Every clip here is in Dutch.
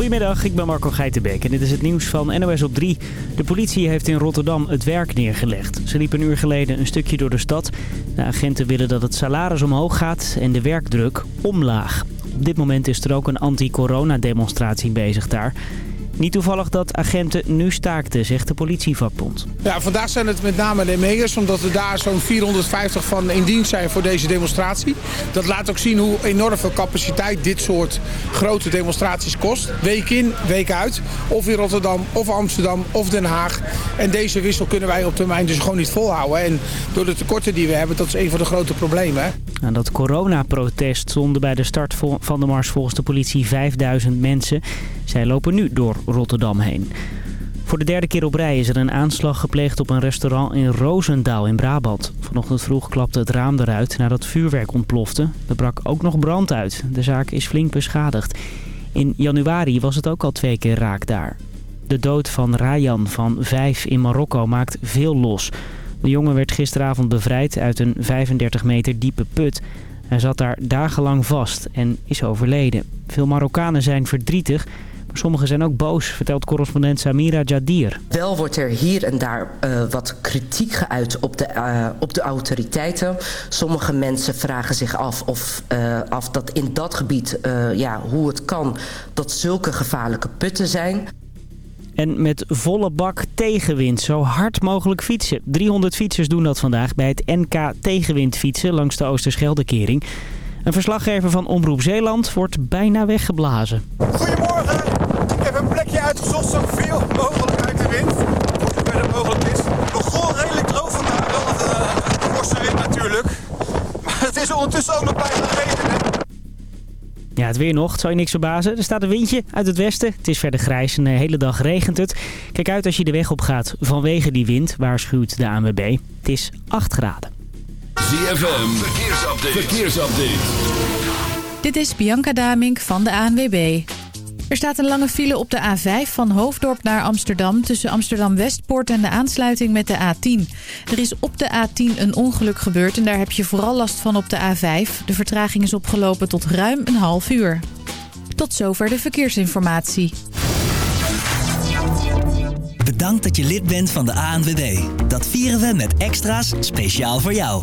Goedemiddag, ik ben Marco Geitenbeek en dit is het nieuws van NOS op 3. De politie heeft in Rotterdam het werk neergelegd. Ze liepen een uur geleden een stukje door de stad. De agenten willen dat het salaris omhoog gaat en de werkdruk omlaag. Op dit moment is er ook een anti-corona-demonstratie bezig daar. Niet toevallig dat agenten nu staakten, zegt de politievakbond. Ja, vandaag zijn het met name de ME'ers, omdat er daar zo'n 450 van in dienst zijn voor deze demonstratie. Dat laat ook zien hoe enorm veel capaciteit dit soort grote demonstraties kost. Week in, week uit. Of in Rotterdam, of Amsterdam, of Den Haag. En deze wissel kunnen wij op termijn dus gewoon niet volhouden. En door de tekorten die we hebben, dat is een van de grote problemen. Hè? Aan dat coronaprotest stonden bij de start van de mars volgens de politie 5000 mensen. Zij lopen nu door Rotterdam heen. Voor de derde keer op rij is er een aanslag gepleegd op een restaurant in Roosendaal in Brabant. Vanochtend vroeg klapte het raam eruit nadat vuurwerk ontplofte. Er brak ook nog brand uit. De zaak is flink beschadigd. In januari was het ook al twee keer raak daar. De dood van Rayan van vijf in Marokko maakt veel los. De jongen werd gisteravond bevrijd uit een 35 meter diepe put. Hij zat daar dagenlang vast en is overleden. Veel Marokkanen zijn verdrietig... Maar sommigen zijn ook boos, vertelt correspondent Samira Jadir. Wel wordt er hier en daar uh, wat kritiek geuit op de, uh, op de autoriteiten. Sommige mensen vragen zich af of uh, af dat in dat gebied, ja, hoe het kan dat zulke gevaarlijke putten zijn. En met volle bak tegenwind, zo hard mogelijk fietsen. 300 fietsers doen dat vandaag bij het NK Tegenwind fietsen langs de Oosterscheldekering. Een verslaggever van Omroep Zeeland wordt bijna weggeblazen. Goedemorgen, ik heb een plekje uitgezocht zoveel mogelijk uit de wind. Voor zover het mogelijk is. Begon redelijk droog vandaag, wel uh, forse wind natuurlijk. Maar het is ondertussen ook nog bijna regenen. Ja, het weer nog. Het zal je niks verbazen. Er staat een windje uit het westen. Het is verder grijs en de hele dag regent het. Kijk uit als je de weg op gaat vanwege die wind, waarschuwt de ANWB. Het is 8 graden. ZFM, verkeersupdate. verkeersupdate. Dit is Bianca Damink van de ANWB. Er staat een lange file op de A5 van Hoofddorp naar Amsterdam... tussen Amsterdam-Westpoort en de aansluiting met de A10. Er is op de A10 een ongeluk gebeurd en daar heb je vooral last van op de A5. De vertraging is opgelopen tot ruim een half uur. Tot zover de verkeersinformatie. Bedankt dat je lid bent van de ANWB. Dat vieren we met extra's speciaal voor jou.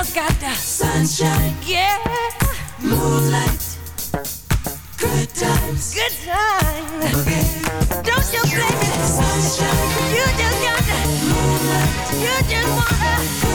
Just got the sunshine. Yeah. Moonlight. Good times. Good times. Boogie. Don't you blame it. Sunshine. You just got the moonlight. You just wanna.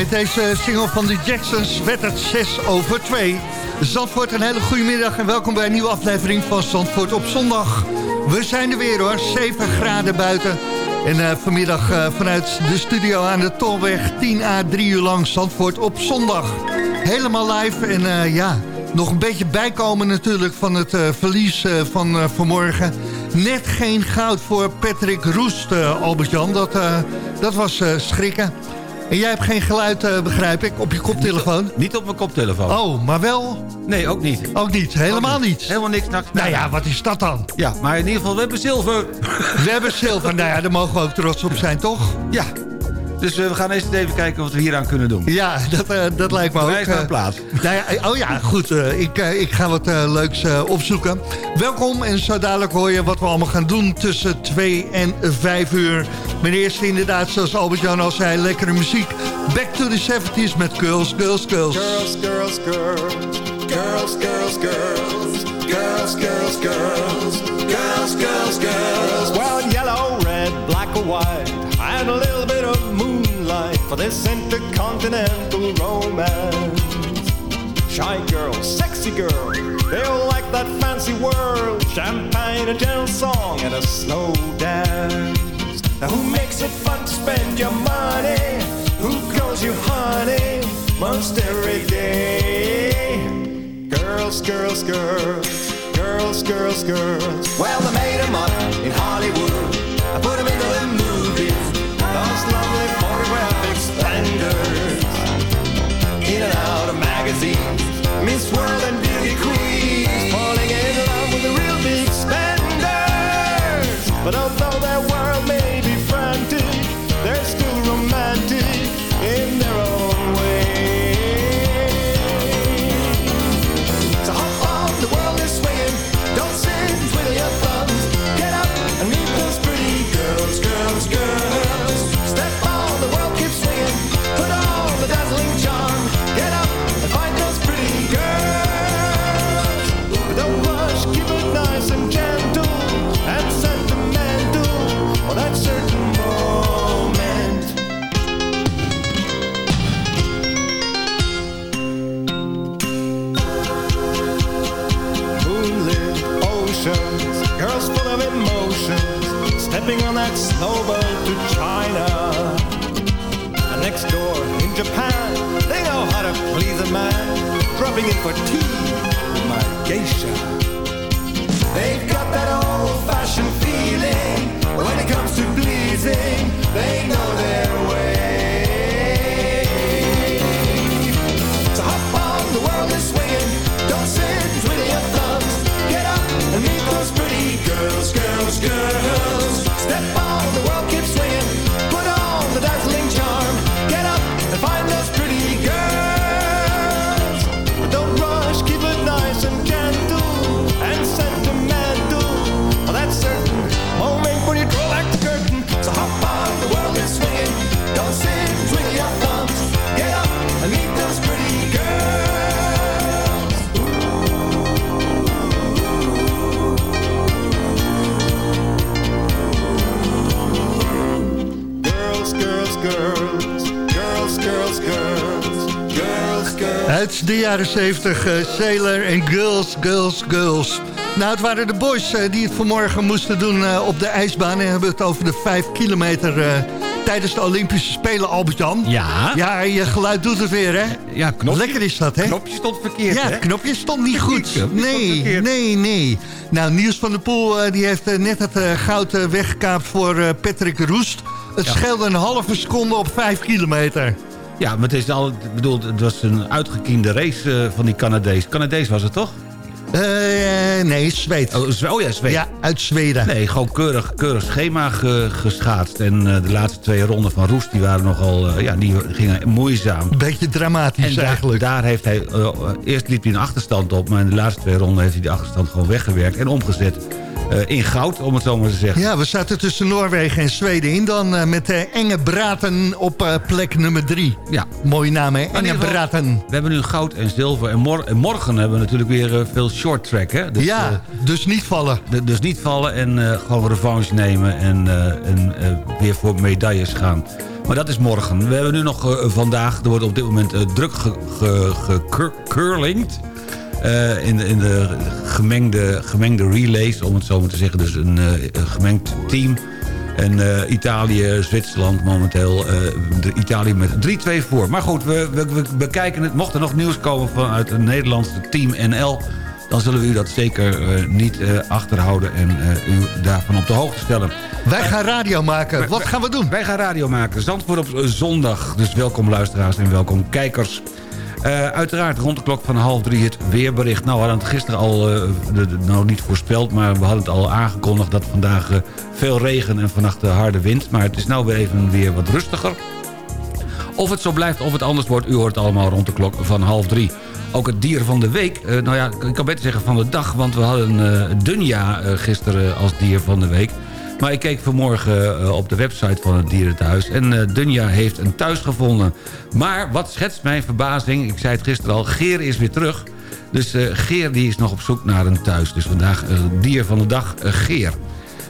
Met deze single van de Jacksons werd het 6 over 2. Zandvoort, een hele goede middag en welkom bij een nieuwe aflevering van Zandvoort op zondag. We zijn er weer hoor, 7 graden buiten. En eh, vanmiddag eh, vanuit de studio aan de Tolweg 10 à 3 uur lang Zandvoort op zondag. Helemaal live en eh, ja, nog een beetje bijkomen natuurlijk van het verlies van vanmorgen. Net geen goud voor Patrick Roest, Albert-Jan. Dat, dat was schrikken. En jij hebt geen geluid, eh, begrijp ik, op je koptelefoon? Niet op mijn koptelefoon. Oh, maar wel? Nee, ook niet. Ook niet, helemaal Ook niet. Helemaal niks. Nou, Nou ja, wat is dat dan? Ja, maar in ieder geval, we hebben zilver. We hebben zilver. Nou ja, daar mogen we ook trots op zijn, toch? Ja. Dus eh, we gaan eerst even kijken wat we hieraan kunnen doen. Ja, dat, eh, dat lijkt me ook. Naar plaats. Nou ja, oh ja, goed. ik, ik ga wat leuks opzoeken. Welkom en zo dadelijk hoor je wat we allemaal gaan doen tussen 2 en 5 uur. Maar eerst inderdaad, zoals Albert-Jan al zei, lekkere muziek. Back to the 70s met Girls, Girls, Girls. Girls, girls, girls. Girls, girls, girls. Girls, girls, girls. Girls, girls, girls. Well, yellow, red, black or white. And a little bit of moonlight for this intercontinental romance. Shy girl, sexy girl. They all like that fancy world. Champagne, a gentle song, and a slow dance. Now who makes it fun to spend your money? Who calls you honey most every day? Girls, girls, girls. Girls, girls, girls. Well, they made them up in Hollywood. I put them into the movies. Those lovely photographic splendors. In and out of magazines. Miss World and Beauty Queens. Falling in love with the real big spenders. But although on to China. And next door in Japan, they know how to please a man, dropping in for tea with my geisha. They've got that old-fashioned feeling when it comes to pleasing. They know their way. Uit de jaren 70, eh, Sailor en Girls, Girls, Girls. Nou, het waren de boys eh, die het vanmorgen moesten doen eh, op de ijsbaan. En we hebben het over de 5 kilometer tijdens de Olympische Spelen, Albert-Jan. Ja. Ja, je geluid doet het weer, hè? Ja, knopje. Lekker is dat, hè? Knopje stond verkeerd, Ja, hè? knopje stond niet goed. Nee, nee, nee. Nou, Niels van der Poel die heeft net het goud weggekaapt voor Patrick Roest. Het scheelde een halve seconde op 5 kilometer. Ja, maar het is al, ik bedoel, het was een uitgekiende race eh, van die Canadees. Canadees was het toch? Eh, nee, Zweed. Oh, oh ja, Zweden. Ja, uit Zweden. Nee, gewoon keurig, keurig schema ge- geschaatst. En eh, de laatste twee ronden van Roest, die waren nogal, eh, ja, die gingen moeizaam. Een beetje dramatisch En daar, eigenlijk. daar heeft hij, eerst liep hij een achterstand op, maar in de laatste twee ronden heeft hij die achterstand gewoon weggewerkt en omgezet in goud, om het zo maar te zeggen. Ja, we zaten tussen Noorwegen en Zweden in dan eh, met eh, Enge Braten op eh, plek nummer drie. Ja. Mooie naam hè, Enge Braten. We hebben nu goud en zilver. En, mor- en morgen hebben we natuurlijk weer eh, veel short track. Hè? Dus, ja, eh, dus niet vallen. dus niet vallen en eh, gewoon revanche nemen. En, eh, en eh, weer voor medailles gaan. Maar dat is morgen. We hebben nu nog eh, vandaag. Er wordt op dit moment eh, druk gecurlingd. Eh, in, de, in de gemengde, gemengde relays, om het zo maar te zeggen. Dus een, eh, een gemengd team. En eh, Italië, Zwitserland momenteel. de Italië met 3-2 voor. Maar goed, we, we, bekijken het. Mocht er nog nieuws komen vanuit het Nederlandse team NL... dan zullen we u dat zeker niet achterhouden... en u daarvan op de hoogte stellen. Wij gaan radio maken. Wat gaan we doen? Wij gaan radio maken. Zandvoort op zondag. Dus welkom luisteraars en welkom kijkers. Eh, uiteraard rond de klok van half drie het weerbericht. Nou, we hadden het gisteren al, de- nou niet voorspeld... maar we hadden het al aangekondigd dat vandaag eh, veel regen en vannacht harde wind. Maar het is nou weer even weer wat rustiger. Of het zo blijft of het anders wordt, u hoort het allemaal rond de klok van half drie. Ook het dier van de week, nou ja, ik kan beter zeggen van de dag... want we hadden Dunja gisteren als dier van de week. Maar ik keek vanmorgen eh, op de website van het dierenthuis... en eh, Dunja heeft een thuis gevonden. Maar wat schetst mijn verbazing, ik zei het gisteren al... Geer is weer terug. Dus eh, Geer die is nog op zoek naar een thuis. Dus vandaag dier van de dag, Geer.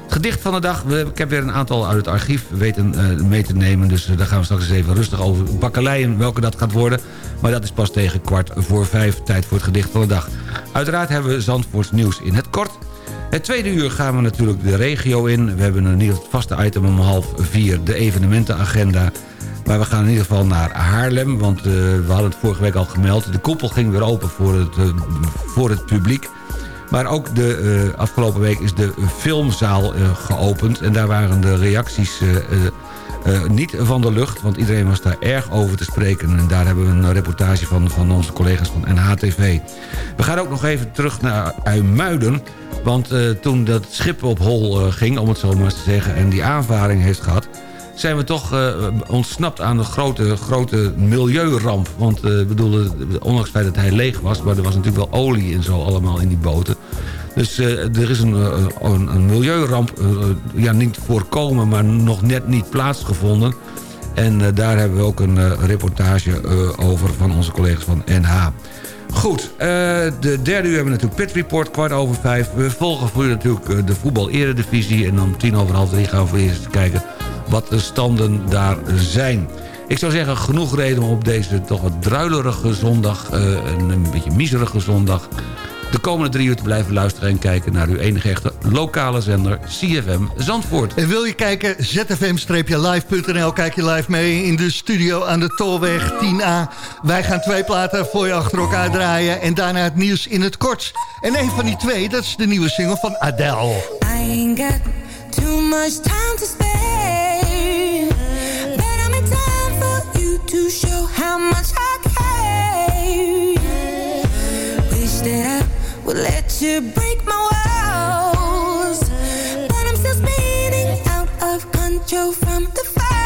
Het gedicht van de dag, ik heb weer een aantal uit het archief weten mee te nemen. Dus daar gaan we straks eens even rustig over bakkeleien welke dat gaat worden. Maar dat is pas tegen kwart voor vijf, tijd voor het gedicht van de dag. Uiteraard hebben we Zandvoorts nieuws in het kort. Het tweede uur gaan we natuurlijk de regio in. We hebben een nieuw vaste item om half vier, de evenementenagenda. Maar we gaan in ieder geval naar Haarlem, want eh, we hadden het vorige week al gemeld. De koepel ging weer open voor het, eh, voor het publiek. Maar ook de eh, afgelopen week is de filmzaal geopend. En daar waren de reacties eh, niet van de lucht. Want iedereen was daar erg over te spreken. En daar hebben we een reportage van, van onze collega's van NHTV. We gaan ook nog even terug naar Uimuiden. Want eh, toen dat schip op hol eh, ging, om het zo maar eens te zeggen... en die aanvaring heeft gehad zijn we toch ontsnapt aan een grote, grote milieuramp. Want bedoel, ondanks het feit dat hij leeg was... maar er was natuurlijk wel olie en zo allemaal in die boten. Dus eh, er is een, eh, een, een milieuramp, eh, ja, niet voorkomen... maar nog net niet plaatsgevonden. En daar hebben we ook een reportage over van onze collega's van NH. Goed, de derde uur hebben we natuurlijk Pit Report, kwart over vijf. We volgen voor u natuurlijk de voetbal-eredivisie... en om tien over half drie gaan we eerst kijken wat de standen daar zijn. Ik zou zeggen, genoeg reden om op deze toch wat druilerige zondag... een, een beetje miserige zondag... de komende drie uur te blijven luisteren en kijken... naar uw enige echte lokale zender CFM Zandvoort. En wil je kijken, zfm-live.nl. Kijk je live mee in de studio aan de Tolweg 10A. Wij gaan twee platen voor je achter elkaar draaien. En daarna het nieuws in het kort. En een van die twee, dat is de nieuwe single van Adele. I ain't got too much time to spare. But I'm in time for you to show how much I care. Would let you break my walls. But I'm still spinning out of control from the fall.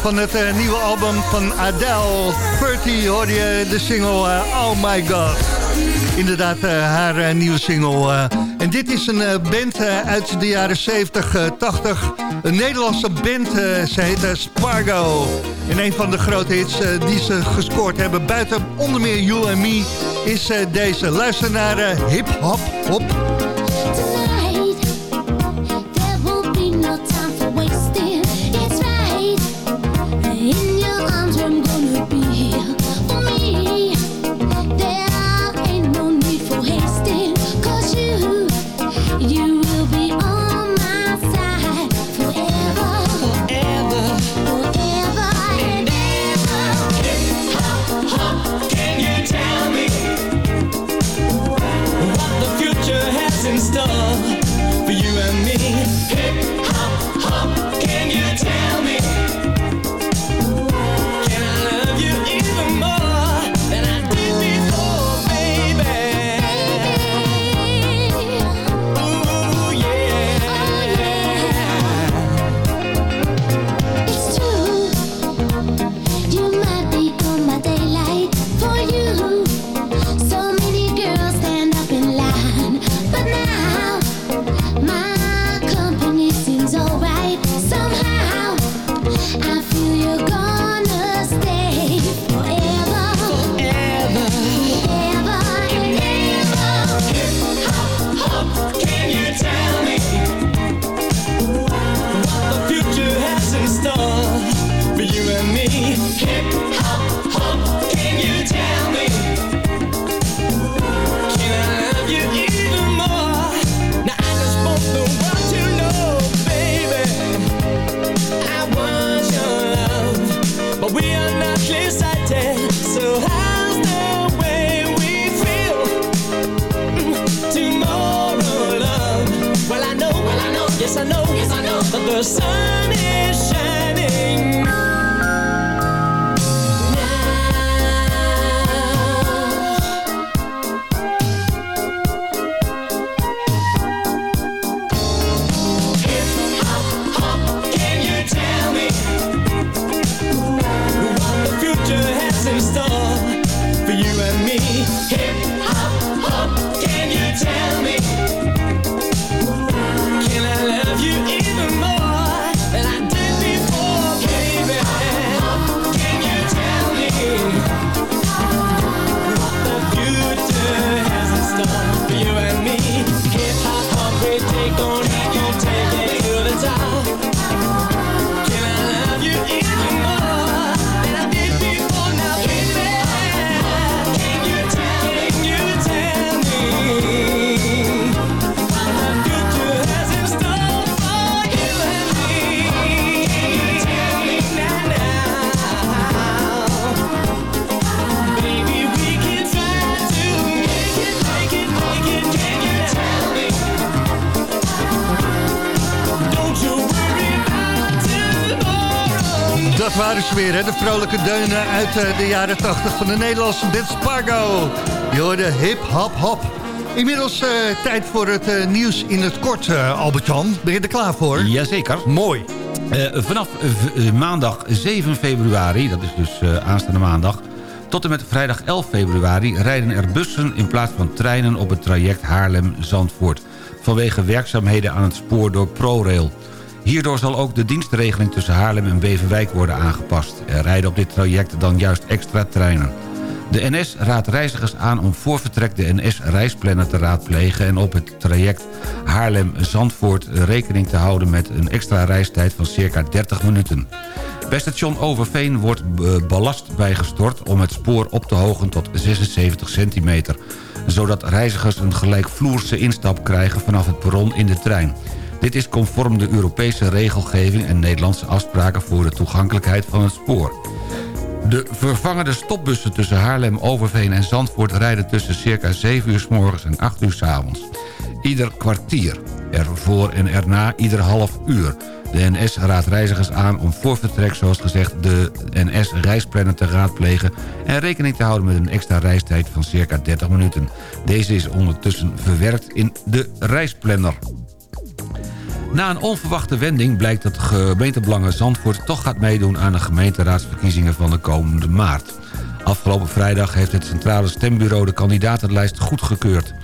van het eh, nieuwe album van Adele. Bertie hoorde je de single eh, Oh My God. Inderdaad, eh, haar nieuwe single. en dit is een band uit de jaren 70, 80. Een Nederlandse band, ze heet Spargo. En een van de grote hits die ze gescoord hebben buiten onder meer You and Me... is deze. Luister naar Hip Hop Hop me. Hip hop, hop, can you tell? Hè? de vrolijke deunen uit eh, de jaren 80 van de Nederlandse band Spargo. Je hoorde hip, hop, hop. Inmiddels eh, tijd voor het eh, nieuws in het kort, Albert-Jan. Ben je er klaar voor? Jazeker. Mooi. vanaf maandag 7 februari, dat is dus aanstaande maandag... tot en met vrijdag 11 februari rijden er bussen in plaats van treinen... op het traject Haarlem-Zandvoort... vanwege werkzaamheden aan het spoor door ProRail... Hierdoor zal ook de dienstregeling tussen Haarlem en Beverwijk worden aangepast. Er rijden op dit traject dan juist extra treinen. De NS raadt reizigers aan om voor vertrek de NS-reisplanner te raadplegen... en op het traject Haarlem-Zandvoort rekening te houden... met een extra reistijd van circa 30 minuten. Bij station Overveen wordt eh, ballast bijgestort om het spoor op te hogen tot 76 centimeter... zodat reizigers een gelijkvloerse instap krijgen vanaf het perron in de trein... Dit is conform de Europese regelgeving en Nederlandse afspraken voor de toegankelijkheid van het spoor. De vervangende stopbussen tussen Haarlem, Overveen en Zandvoort... rijden tussen circa 7 uur s morgens en 8 uur s avonds. Ieder kwartier. Ervoor en erna ieder half uur. De NS raadt reizigers aan om voor vertrek, zoals gezegd... de NS-reisplanner te raadplegen... en rekening te houden met een extra reistijd van circa 30 minuten. Deze is ondertussen verwerkt in de reisplanner. Na een onverwachte wending blijkt dat gemeentebelangen Zandvoort... toch gaat meedoen aan de gemeenteraadsverkiezingen van de komende maart. Afgelopen vrijdag heeft het Centrale Stembureau de kandidatenlijst goedgekeurd.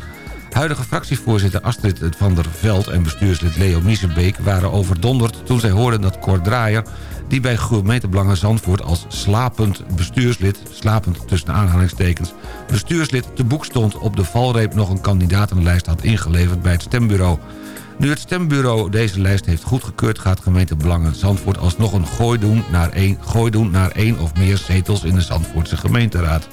Huidige fractievoorzitter Astrid van der Veld en bestuurslid Leo Miesenbeek... waren overdonderd toen zij hoorden dat Cor Draaier... die bij gemeentebelangen Zandvoort als slapend bestuurslid... slapend tussen aanhalingstekens... bestuurslid te boek stond op de valreep nog een kandidatenlijst had ingeleverd bij het stembureau... Nu het stembureau deze lijst heeft goedgekeurd... gaat gemeente Belangen Zandvoort alsnog een gooi doen, naar één, gooi doen naar één of meer zetels in de Zandvoortse gemeenteraad.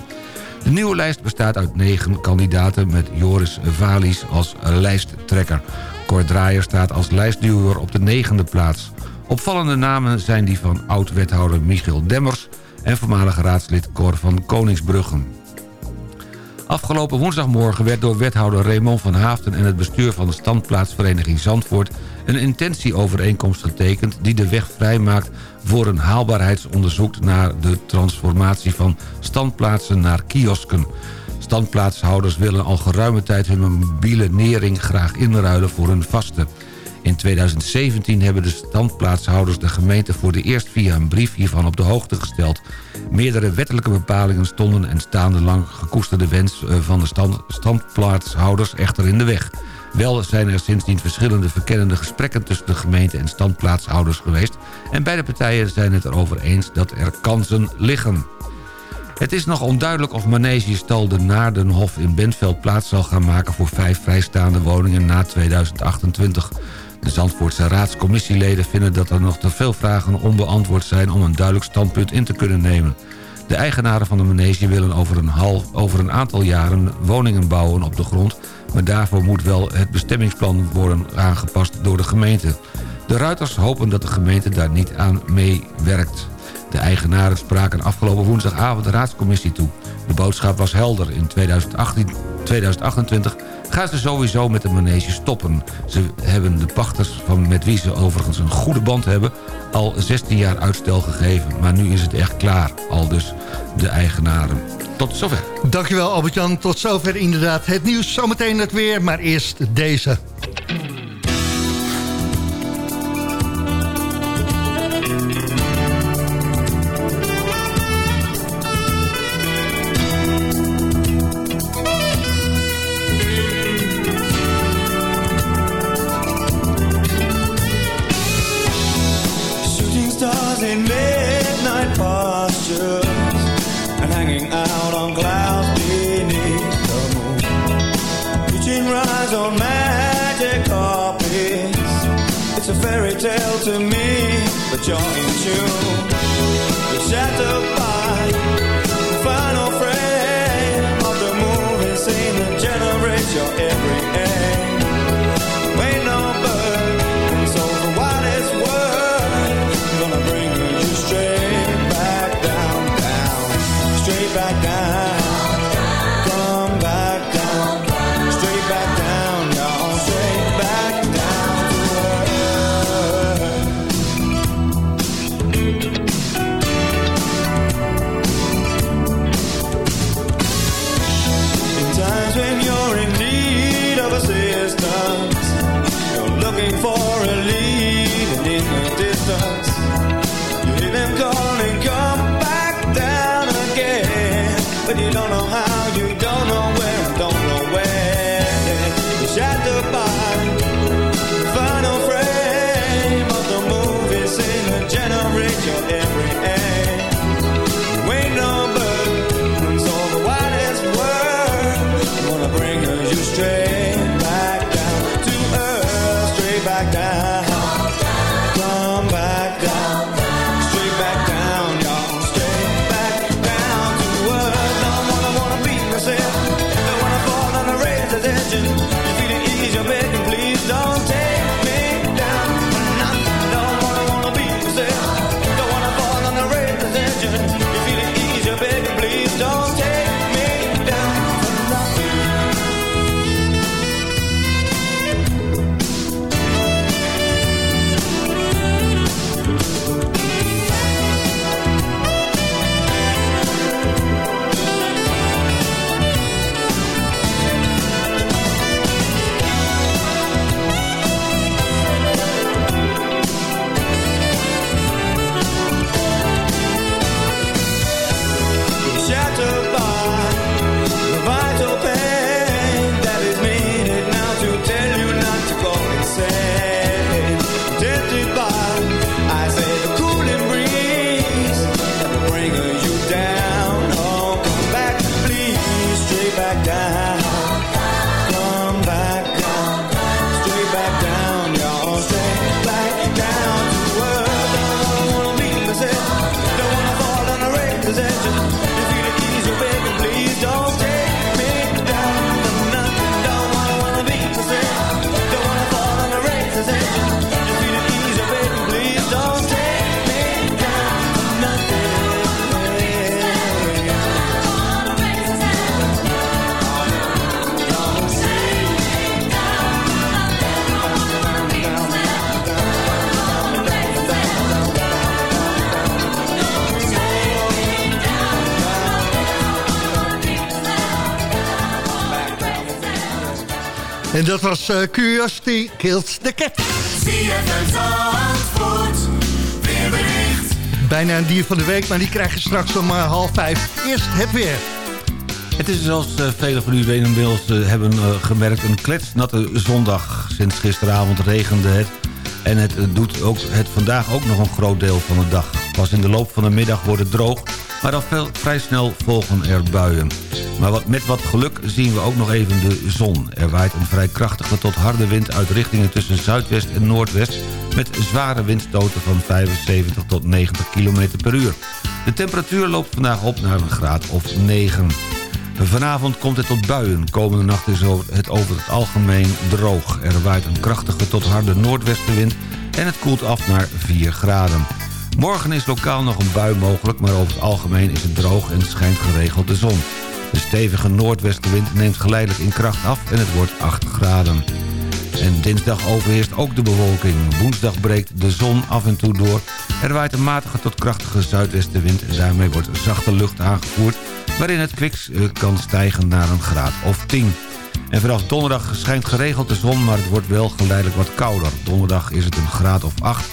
De nieuwe lijst bestaat uit negen kandidaten met Joris Valies als lijsttrekker. Cor Draaier staat als lijstduwer op de negende plaats. Opvallende namen zijn die van oud-wethouder Michiel Demmers... en voormalig raadslid Cor van Koningsbruggen. Afgelopen woensdagmorgen werd door wethouder Raymond van Haafden... en het bestuur van de standplaatsvereniging Zandvoort... een intentieovereenkomst getekend die de weg vrijmaakt... voor een haalbaarheidsonderzoek naar de transformatie van standplaatsen naar kiosken. Standplaatshouders willen al geruime tijd hun mobiele nering graag inruilen voor een vaste. In 2017 hebben de standplaatshouders de gemeente voor de eerst via een brief hiervan op de hoogte gesteld. Meerdere wettelijke bepalingen stonden en staan de lang gekoesterde wens eh, van de stand, standplaatshouders echter in de weg. Wel zijn er sindsdien verschillende verkennende gesprekken tussen de gemeente en standplaatshouders geweest... en beide partijen zijn het erover eens dat er kansen liggen. Het is nog onduidelijk of Manegestal de Naardenhof in Bentveld plaats zal gaan maken... voor vijf vrijstaande woningen na 2028. De Zandvoortse raadscommissieleden vinden dat er nog te veel vragen onbeantwoord zijn... om een duidelijk standpunt in te kunnen nemen. De eigenaren van de manege willen over een, half, over een aantal jaren woningen bouwen op de grond... maar daarvoor moet wel het bestemmingsplan worden aangepast door de gemeente. De ruiters hopen dat de gemeente daar niet aan meewerkt. De eigenaren spraken afgelopen woensdagavond de raadscommissie toe. De boodschap was helder. In 2018, 2028 gaan ze sowieso met de manege stoppen. Ze hebben de pachters, van met wie ze overigens een goede band hebben... al 16 jaar uitstel gegeven. Maar nu is het echt klaar. Al dus de eigenaren. Tot zover. Dankjewel Albert-Jan. Tot zover inderdaad het nieuws. Zometeen het weer, maar eerst deze. In tune. En dat was eh, Curiosity Kills the Cat. Bijna een dier van de week, maar die krijg je straks om eh, half vijf. Eerst het weer. Het is zoals uh, velen van u inmiddels uh, hebben uh, gemerkt... een kletsnatte zondag. Sinds gisteravond regende het. En het doet ook, het vandaag ook nog een groot deel van de dag. Pas in de loop van de middag wordt het droog... maar dan vrij snel volgen er buien. Maar met wat geluk zien we ook nog even de zon. Er waait een vrij krachtige tot harde wind uit richtingen tussen zuidwest en noordwest... met zware windstoten van 75 tot 90 km per uur. De temperatuur loopt vandaag op naar een graad of 9. Vanavond komt het tot buien. Komende nacht is het over het algemeen droog. Er waait een krachtige tot harde noordwestenwind en het koelt af naar 4 graden. Morgen is lokaal nog een bui mogelijk, maar over het algemeen is het droog en schijnt geregeld de zon. De stevige noordwestenwind neemt geleidelijk in kracht af en het wordt 8 graden. En dinsdag overheerst ook de bewolking. Woensdag breekt de zon af en toe door. Er waait een matige tot krachtige zuidwestenwind... en daarmee wordt zachte lucht aangevoerd... waarin het kwik kan stijgen naar een graad of 10. En vanaf donderdag schijnt geregeld de zon... maar het wordt wel geleidelijk wat kouder. Donderdag is het een graad of 8.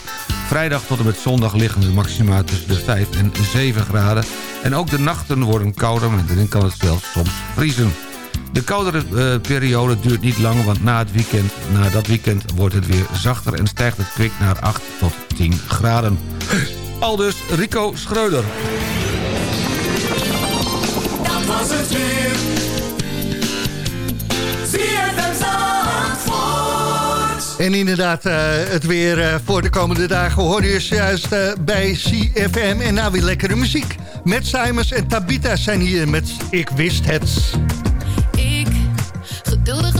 Vrijdag tot en met zondag liggen de maxima tussen de 5 en 7 graden. En ook de nachten worden kouder... en erin kan het zelfs soms vriezen. De koudere uh, periode duurt niet lang, want na, het weekend, na dat weekend wordt het weer zachter... en stijgt het kwik naar 8 tot 10 graden. Aldus Rico Schreuder. Dat was het weer. En inderdaad, uh, het weer uh, voor de komende dagen hoor je juist uh, bij CFM. En nou weer lekkere muziek. Met Simons en Tabita zijn hier met Ik Wist Het. Geduldig ik ben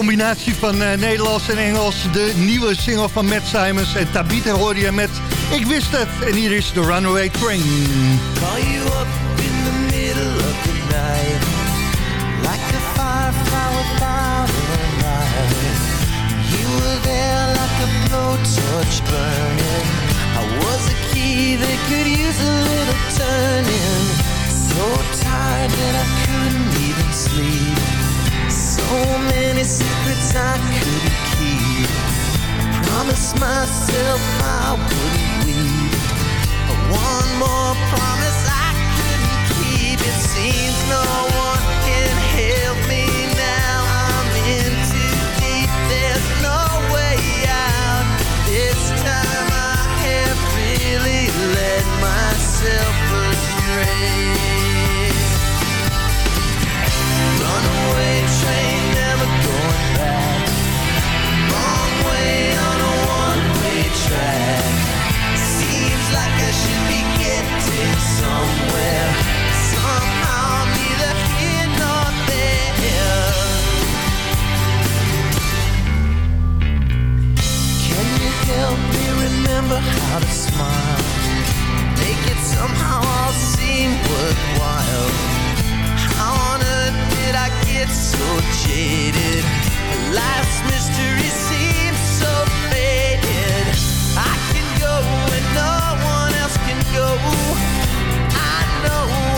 combinatie van eh, Nederlands en Engels. De nieuwe single van Matt Simons en Tabitha hoor je met Ik wist het. En hier is de Runaway Train. Call you up in the middle of the night Like a firefly without a light You were there like a blowtorch burning I was a key that could use a little turning So tired that I couldn't even sleep So many secrets I couldn't keep Promised myself I wouldn't leave one more promise I couldn't keep. It seems no one can help me now. I'm in too deep. There's no way out. This time I have really let myself astray. Runaway train, so jaded? Life's mystery go. I know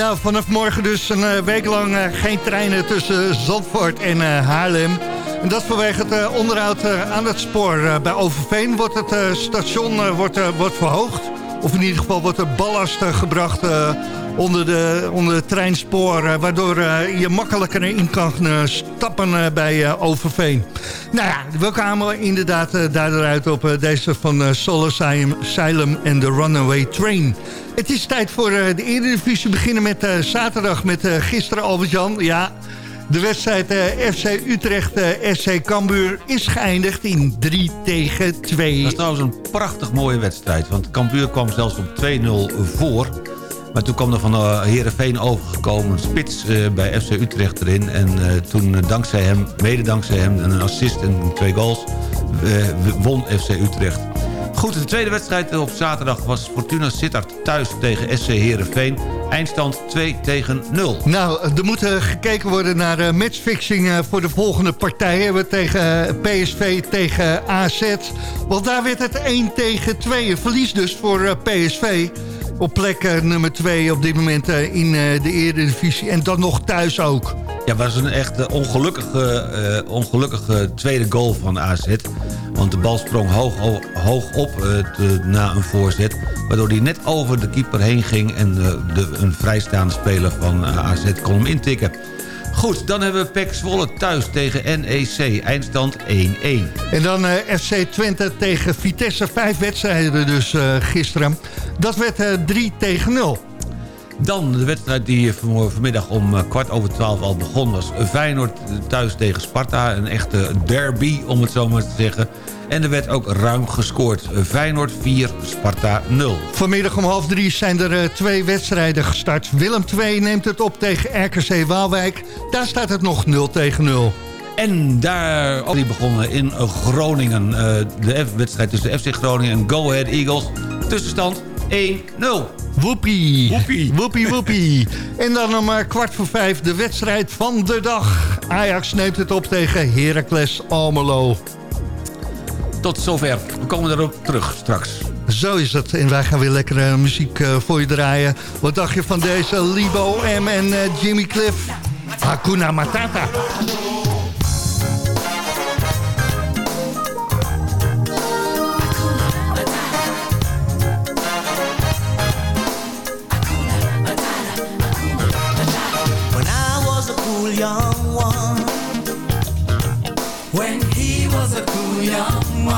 Nou, vanaf morgen dus een eh, week lang eh, geen treinen tussen Zandvoort en eh, Haarlem. En dat vanwege het onderhoud aan het spoor. Bij Overveen wordt het station wordt, wordt verhoogd. Of in ieder geval wordt er ballast gebracht onder, de, onder het treinspoor... eh, waardoor eh, je makkelijker in kan eh, stappen bij Overveen. Nou ja, we kwamen inderdaad daaruit op deze van Soul Asylum en de Runaway Train. Het is tijd voor de Eredivisie beginnen met zaterdag met gisteren Albert-Jan. Ja, de wedstrijd FC Utrecht, SC Cambuur is geëindigd in 3 tegen 2. Dat is trouwens een prachtig mooie wedstrijd. Want Cambuur kwam zelfs op 2-0 voor. Maar toen kwam er van uh, Heerenveen overgekomen spits uh, bij FC Utrecht erin. En uh, toen dankzij hem, mede dankzij hem, een assist en twee goals, won FC Utrecht. Goed, de tweede wedstrijd op zaterdag was Fortuna Sittard thuis tegen SC Heerenveen. Eindstand 2 tegen 0. Nou, er moet gekeken worden naar matchfixing voor de volgende partijen. We tegen PSV tegen AZ. Want daar werd het 1 tegen 2. Een verlies dus voor PSV op plek uh, nummer 2 op dit moment uh, in uh, de Eredivisie. En dan nog thuis ook. Ja, was een echt ongelukkige, ongelukkige tweede goal van AZ. Want de bal sprong hoog, hoog op na een voorzet. Waardoor hij net over de keeper heen ging... en de, een vrijstaande speler van AZ kon hem intikken. Goed, dan hebben we PEC Zwolle thuis tegen NEC. Eindstand 1-1. En dan uh, FC Twente tegen Vitesse. Vijf wedstrijden dus uh, gisteren. Dat werd uh, 3 tegen 0. Dan de wedstrijd die vanmiddag om kwart over twaalf al begon was. Feyenoord thuis tegen Sparta. Een echte derby, om het zo maar te zeggen. En er werd ook ruim gescoord. Feyenoord 4, Sparta 0. Vanmiddag om half drie zijn er uh, twee wedstrijden gestart. Willem 2 neemt het op tegen RKC Waalwijk. Daar staat het nog 0 tegen 0. En daar ook die begonnen in Groningen. Uh, de wedstrijd tussen FC Groningen en Go Ahead Eagles. Tussenstand 1-0. Woepie. Woepie. Woepie, woepie. en dan om uh, kwart voor vijf de wedstrijd van de dag. Ajax neemt het op tegen Heracles Almelo. Tot zover. We komen erop terug straks. Zo is het. En wij gaan weer lekkere muziek uh, voor je draaien. Wat dacht je van deze Libo M en uh, Jimmy Cliff? Hakuna Matata.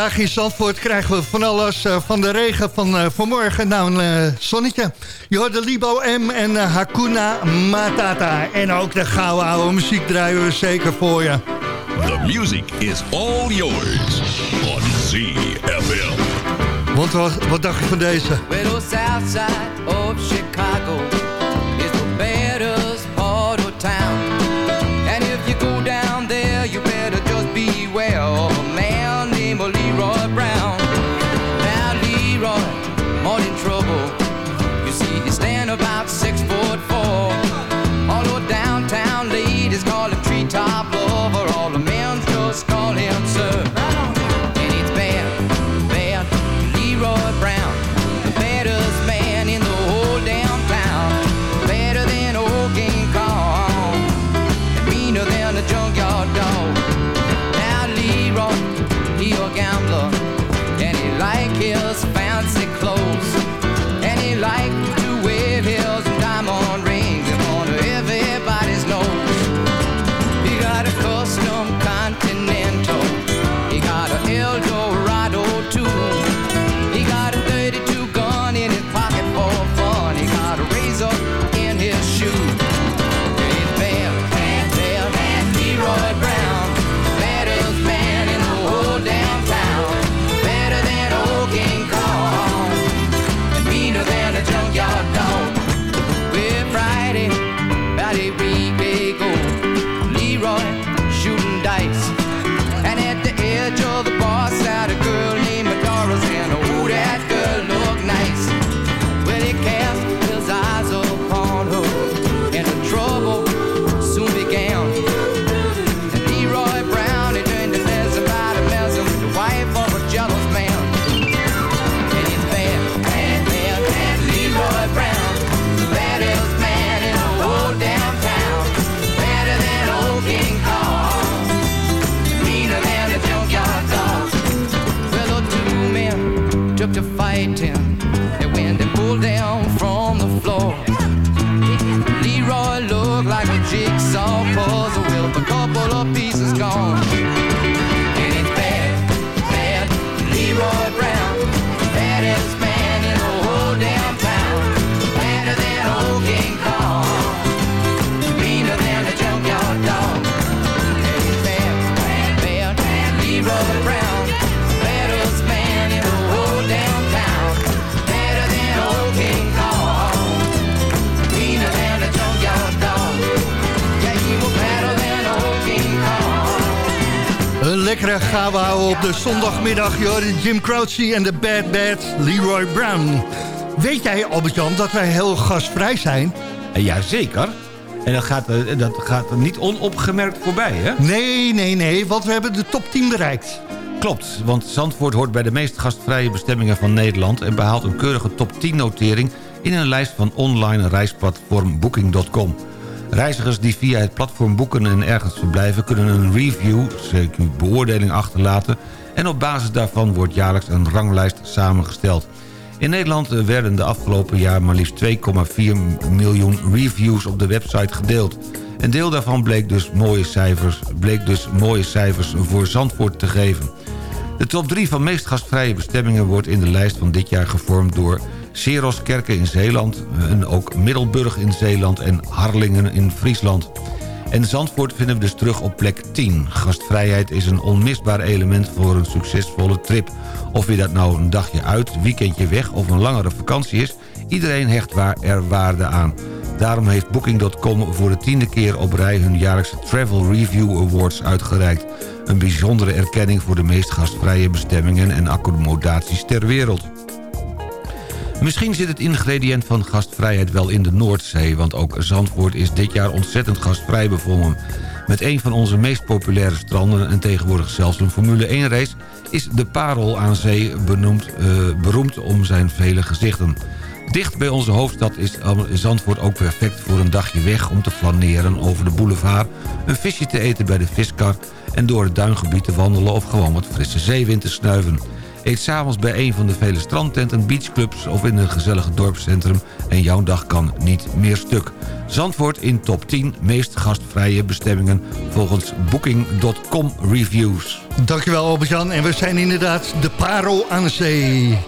Vandaag in Zandvoort krijgen we van alles eh, van de regen van eh, vanmorgen. Nou, een eh, zonnetje. Je hoort de Libo M en eh, Hakuna Matata. En ook de gouden oude muziek draaien we zeker voor je. The music is all yours on ZFM. Want wat, wat dacht je van deze? Well, fighting, and when they pulled down from the floor, Leroy looked like a jigsaw puzzle with a couple of pieces gone. Lekkere gaan we houden op de zondagmiddag. Je hoort Jim Croce en de Bad Bad Leroy Brown. Weet jij, Albert-Jan, dat wij heel gastvrij zijn? Jazeker. En dat gaat, eh, dat gaat niet onopgemerkt voorbij, hè? Nee, nee, nee, want we hebben de top 10 bereikt. Klopt, want Zandvoort hoort bij de meest gastvrije bestemmingen van Nederland... en behaalt een keurige top 10-notering in een lijst van online reisplatform Booking.com. Reizigers die via het platform boeken en ergens verblijven... kunnen een review, zeker beoordeling achterlaten... en op basis daarvan wordt jaarlijks een ranglijst samengesteld. In Nederland werden de afgelopen jaar maar liefst 2,4 miljoen reviews op de website gedeeld. Een deel daarvan bleek dus mooie cijfers, bleek dus mooie cijfers voor Zandvoort te geven. De top 3 van meest gastvrije bestemmingen wordt in de lijst van dit jaar gevormd door Seroskerken in Zeeland... en ook Middelburg in Zeeland en Harlingen in Friesland. En Zandvoort vinden we dus terug op plek 10. Gastvrijheid is een onmisbaar element voor een succesvolle trip. Of je dat nou een dagje uit, weekendje weg of een langere vakantie is... iedereen hecht er waarde aan. Daarom heeft Booking.com voor de tiende keer op rij hun jaarlijkse Travel Review Awards uitgereikt. Een bijzondere erkenning voor de meest gastvrije bestemmingen en accommodaties ter wereld. Misschien zit het ingrediënt van gastvrijheid wel in de Noordzee... want ook Zandvoort is dit jaar ontzettend gastvrij bevonden. Met een van onze meest populaire stranden... en tegenwoordig zelfs een Formule 1-race... is de Parel aan Zee benoemd, eh, beroemd om zijn vele gezichten. Dicht bij onze hoofdstad is Zandvoort ook perfect voor een dagje weg... om te flaneren over de boulevard, een visje te eten bij de viskar... en door het duingebied te wandelen of gewoon wat frisse zeewind te snuiven. Eet s'avonds bij een van de vele strandtenten, beachclubs of in een gezellige dorpscentrum... en jouw dag kan niet meer stuk. Zandvoort in top 10 meest gastvrije bestemmingen volgens Booking.com Reviews. Dankjewel Albert-Jan. En we zijn inderdaad de Parel aan de zee.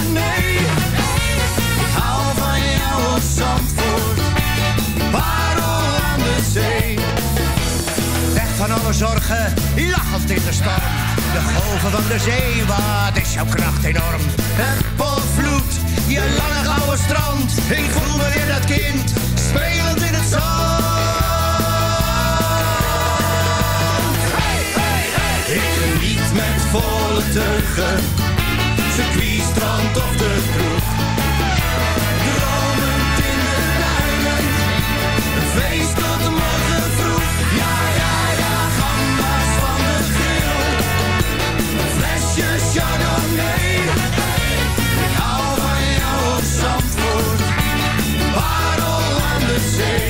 Chardonnay. Ik hou van jou op Zandvoort. Parel aan de zee. Weg van alle zorgen, lachend in de storm. De golven van de zee, wat is jouw kracht enorm. Het volvloed, je lange gouden strand. Ik voel me weer dat kind, spelend in het zand. Hey, hey, hey. Met volle teugen. Strand of de kroeg. Dromend in de duinen. Een feest tot morgen vroeg. Ja, ja, ja, gamba's van de grill. Een flesje chardonnay. Ik hou van jou op Zandvoort. Parel aan de zee.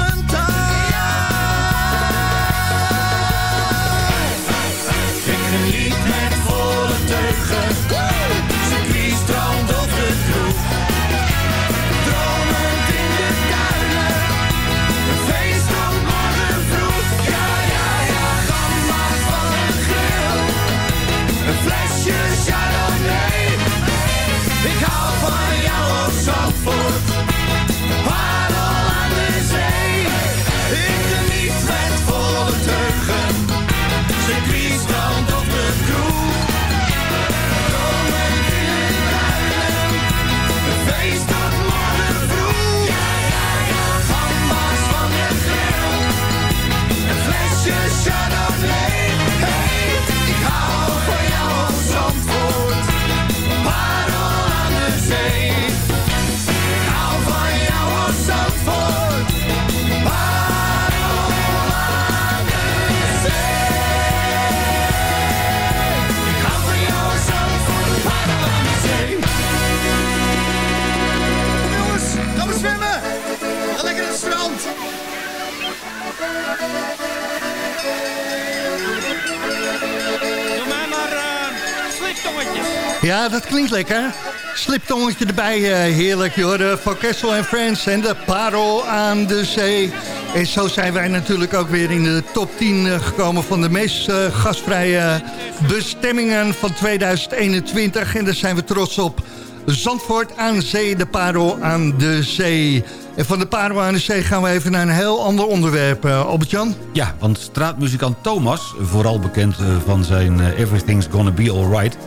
Ja, dat klinkt lekker. Sliptongetje erbij, eh, heerlijk. Je van Kessel en Friends en de parel aan de zee. En zo zijn wij natuurlijk ook weer in de top 10 eh, gekomen... van de meest eh, gastvrije bestemmingen van 2021. En daar zijn we trots op. Zandvoort aan zee, de parel aan de zee. En van de parel aan de zee gaan we even naar een heel ander onderwerp, Albert-Jan. Ja, want straatmuzikant Thomas, vooral bekend van zijn Everything's Gonna Be Alright...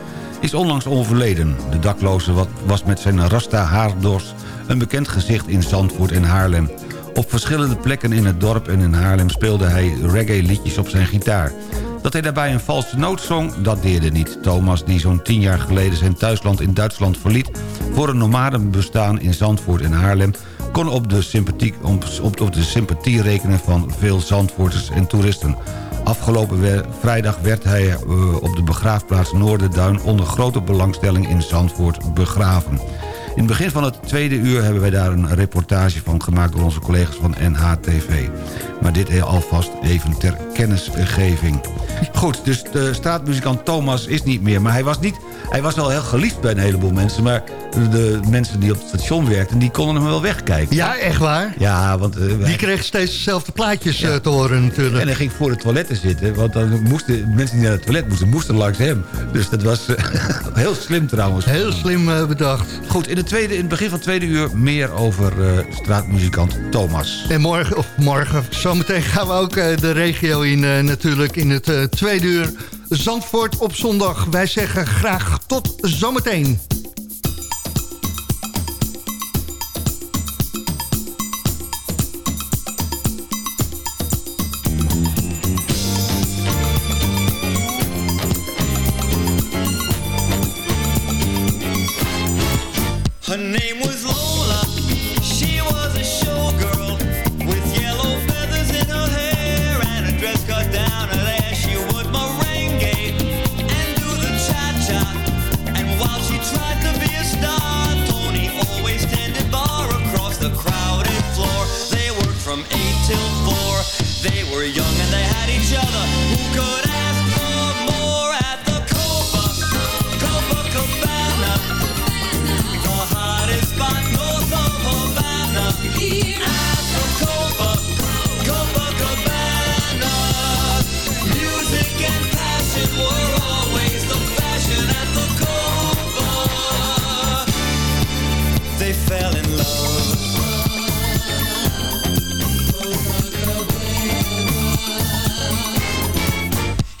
is onlangs overleden. De dakloze was met zijn rasta haardors een bekend gezicht in Zandvoort en Haarlem. Op verschillende plekken in het dorp en in Haarlem speelde hij reggae-liedjes op zijn gitaar. Dat hij daarbij een valse noot zong, dat deerde niet. Thomas, die zo'n tien jaar geleden zijn thuisland in Duitsland verliet... voor een nomadenbestaan in Zandvoort en Haarlem... kon op de, sympathie, op, op de sympathie rekenen van veel Zandvoorters en toeristen. Afgelopen vrijdag werd hij eh, op de begraafplaats Noorderduin... onder grote belangstelling in Zandvoort begraven. In het begin van het tweede uur hebben wij daar een reportage van gemaakt... door onze collega's van NHTV. Maar dit alvast even ter kennisgeving. Goed, dus de straatmuzikant Thomas is niet meer. Maar hij was, niet, hij was wel heel geliefd bij een heleboel mensen. Maar de mensen die op het station werkten... die konden hem wel wegkijken. Ja, echt waar? Ja, want... eh, Die kreeg steeds dezelfde plaatjes eh, te horen natuurlijk. en hij ging voor de toiletten zitten. Want dan moesten mensen die naar het toilet moesten, moesten langs hem. Dus dat was eh, heel slim trouwens. Heel slim bedacht. Goed, in, de tweede, in het begin van het tweede uur meer over straatmuzikant Thomas. En morgen, of morgen, zometeen gaan we ook de regio eh, natuurlijk in het eh, tweede uur. Zandvoort op zondag. Wij zeggen graag tot zometeen.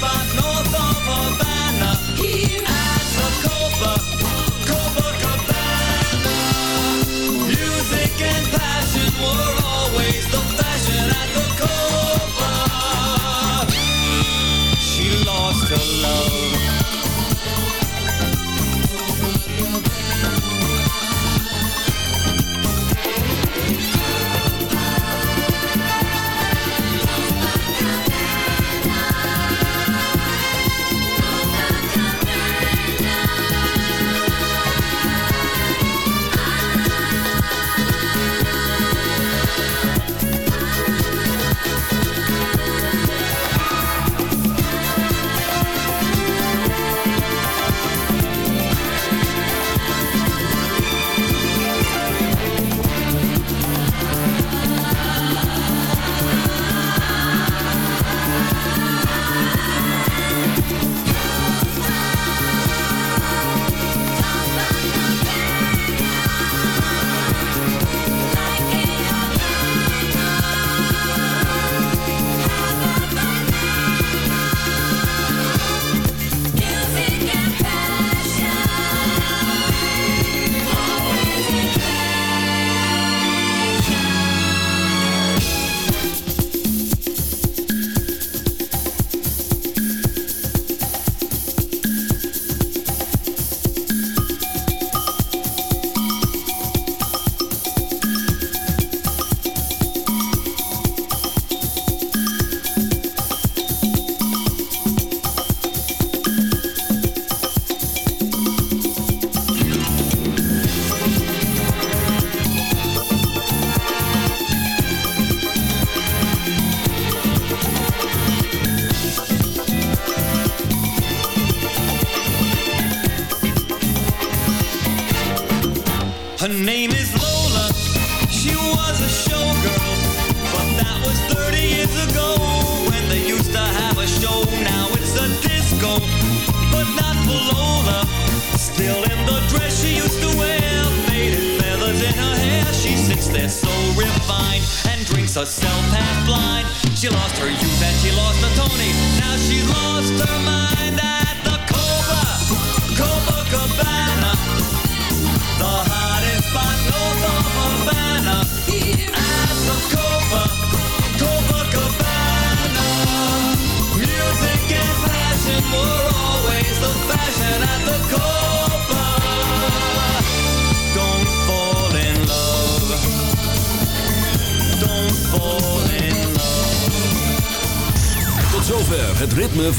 north of Havana. The. Music and passion were always the fashion at the. She lost her love.